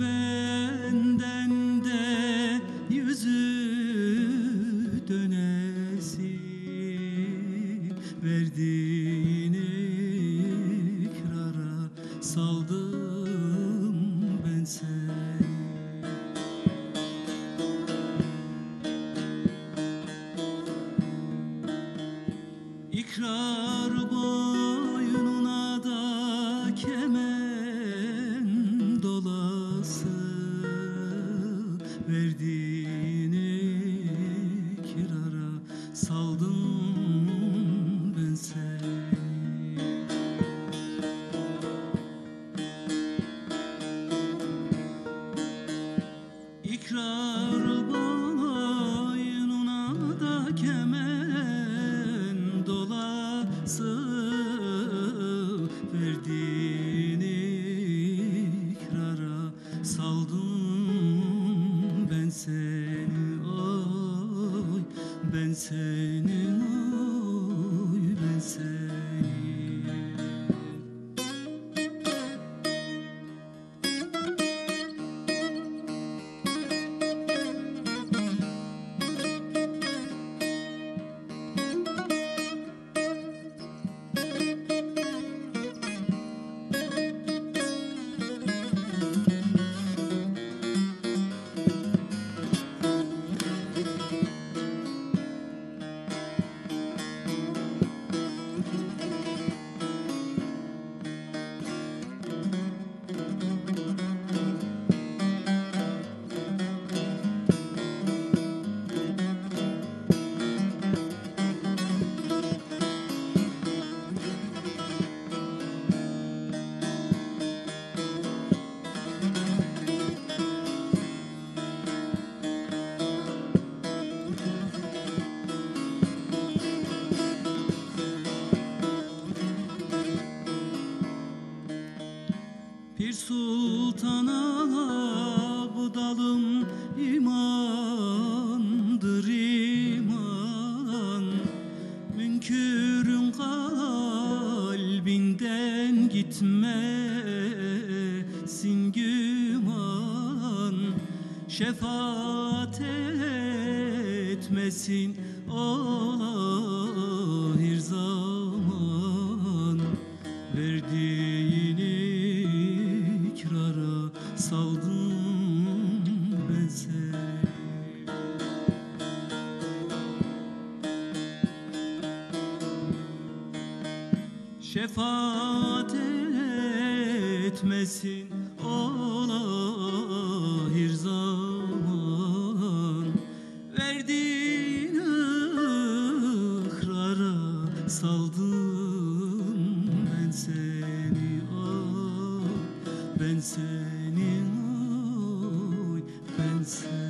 Benden de yüzü dönesi. Verdiğin ikrara saldım ben seni. İkrar dolası Verdiğin ikrara saldım ben seni. İkrar boynuna da kemen saldım ben seni oy Ben seni Pir sultana bu dalım imandır iman Münkürün kalbinden gitmesin güman. Şefaat etmesin olahir ben seni. Şefaat etmesin olahir zaman. Verdiğin saldım ben seni. Oy Ben seni oy ben seni